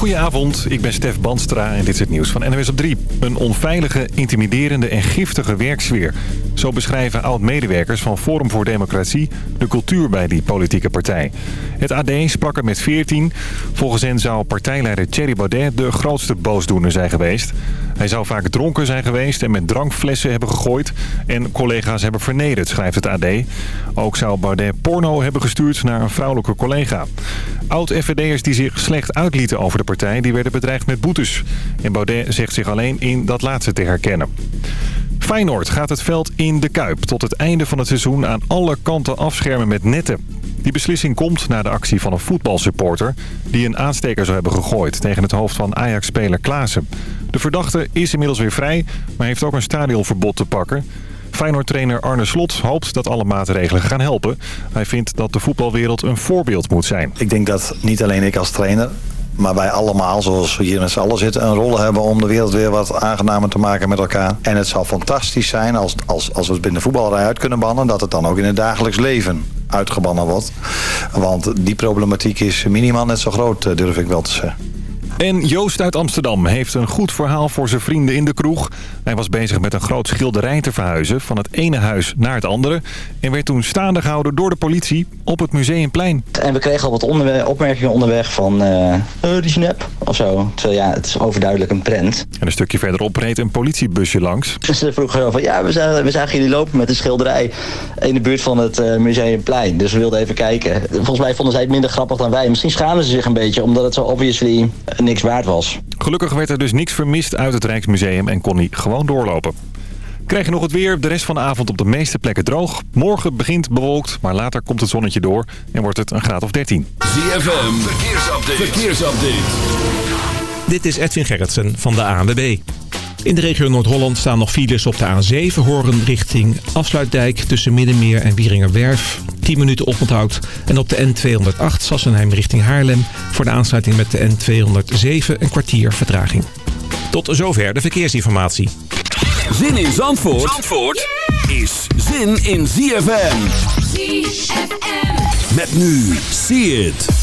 Goedenavond, ik ben Stef Banstra en dit is het nieuws van NWS op 3. Een onveilige, intimiderende en giftige werksfeer. Zo beschrijven oud-medewerkers van Forum voor Democratie de cultuur bij die politieke partij. Het AD sprak er met 14. Volgens hen zou partijleider Thierry Baudet de grootste boosdoener zijn geweest. Hij zou vaak dronken zijn geweest en met drankflessen hebben gegooid... en collega's hebben vernederd, schrijft het AD. Ook zou Baudet porno hebben gestuurd naar een vrouwelijke collega. Oud-FVD'ers die zich slecht uitlieten over de partij... die werden bedreigd met boetes. En Baudet zegt zich alleen in dat laatste te herkennen. Feyenoord gaat het veld in de Kuip tot het einde van het seizoen aan alle kanten afschermen met netten. Die beslissing komt na de actie van een voetbalsupporter... die een aansteker zou hebben gegooid tegen het hoofd van Ajax-speler Klaassen. De verdachte is inmiddels weer vrij, maar heeft ook een stadionverbod te pakken. Feyenoord-trainer Arne Slot hoopt dat alle maatregelen gaan helpen. Hij vindt dat de voetbalwereld een voorbeeld moet zijn. Ik denk dat niet alleen ik als trainer maar wij allemaal, zoals we hier met z'n allen zitten, een rol hebben om de wereld weer wat aangenamer te maken met elkaar. En het zou fantastisch zijn als, als, als we het binnen de voetballerij uit kunnen bannen, dat het dan ook in het dagelijks leven uitgebannen wordt. Want die problematiek is minimaal net zo groot, eh, durf ik wel te zeggen. En Joost uit Amsterdam heeft een goed verhaal voor zijn vrienden in de kroeg. Hij was bezig met een groot schilderij te verhuizen van het ene huis naar het andere. En werd toen staande gehouden door de politie op het Museumplein. En we kregen al wat opmerkingen onderweg van uh, die is nep of zo. Terwijl ja, het is overduidelijk een prent. En een stukje verderop reed een politiebusje langs. Dus ze vroegen van ja, we zagen, we zagen jullie lopen met een schilderij in de buurt van het uh, Museumplein. Dus we wilden even kijken. Volgens mij vonden zij het minder grappig dan wij. Misschien schamen ze zich een beetje omdat het zo obviously niks waard was. Gelukkig werd er dus niks vermist uit het Rijksmuseum en kon hij gewoon doorlopen. Krijg je nog het weer. De rest van de avond op de meeste plekken droog. Morgen begint bewolkt, maar later komt het zonnetje door en wordt het een graad of 13. ZFM, verkeersupdate. verkeersupdate. Dit is Edwin Gerritsen van de ANWB. In de regio Noord-Holland staan nog files op de A7 Horen richting Afsluitdijk tussen Middenmeer en Wieringerwerf. 10 minuten oponthoud. En op de N208 Sassenheim richting Haarlem voor de aansluiting met de N207 een kwartier vertraging. Tot zover de verkeersinformatie. Zin in Zandvoort, Zandvoort is zin in ZFM. ZFM. Met nu, see it.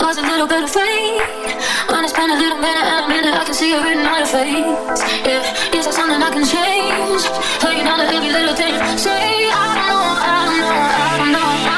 was a little bit afraid. When I spent a little minute and a minute, I can see it written on your face. Yeah, is that something I can change? Hanging on to every little thing. Say, I don't know, I don't know, I don't know.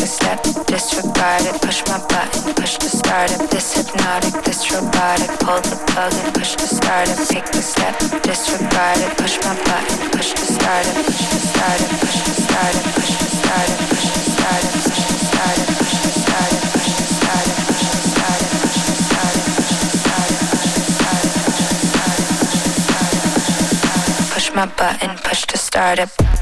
a step, disregard it. Push my button, push to start it. This hypnotic, this robotic. Pull the plug and push to start it. Take the step, disregard it. Push my button, push to start it. Push to start it, push to start it, push to start it, push to start it, push to start it, push to start it. Push to start it. push to start it.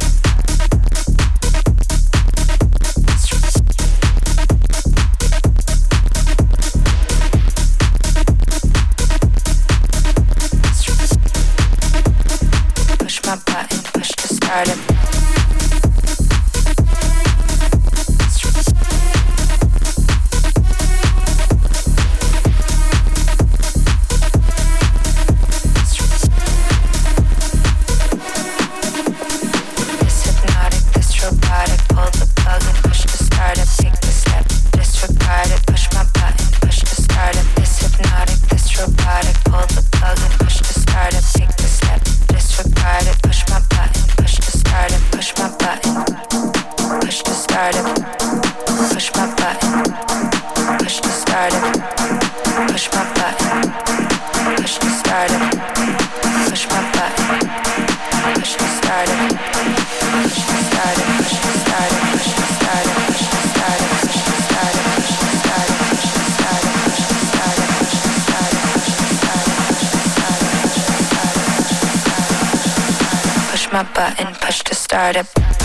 my button, push to start it.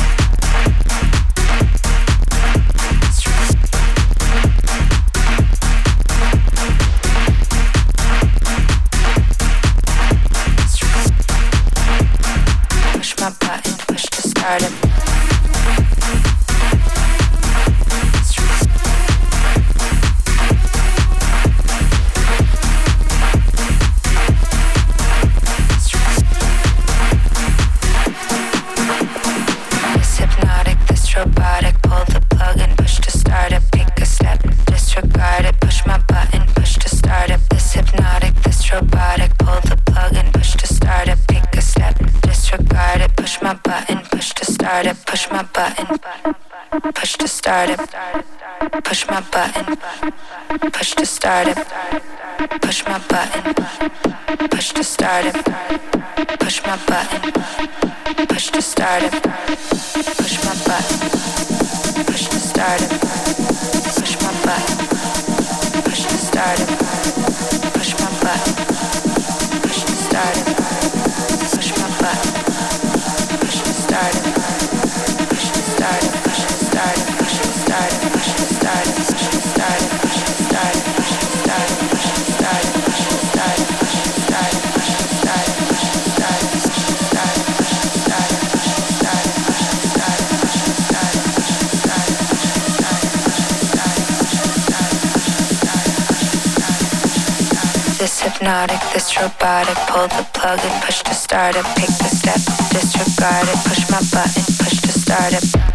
pull the plug and push to start it, pick the step, disregard it, push my button, push to start it.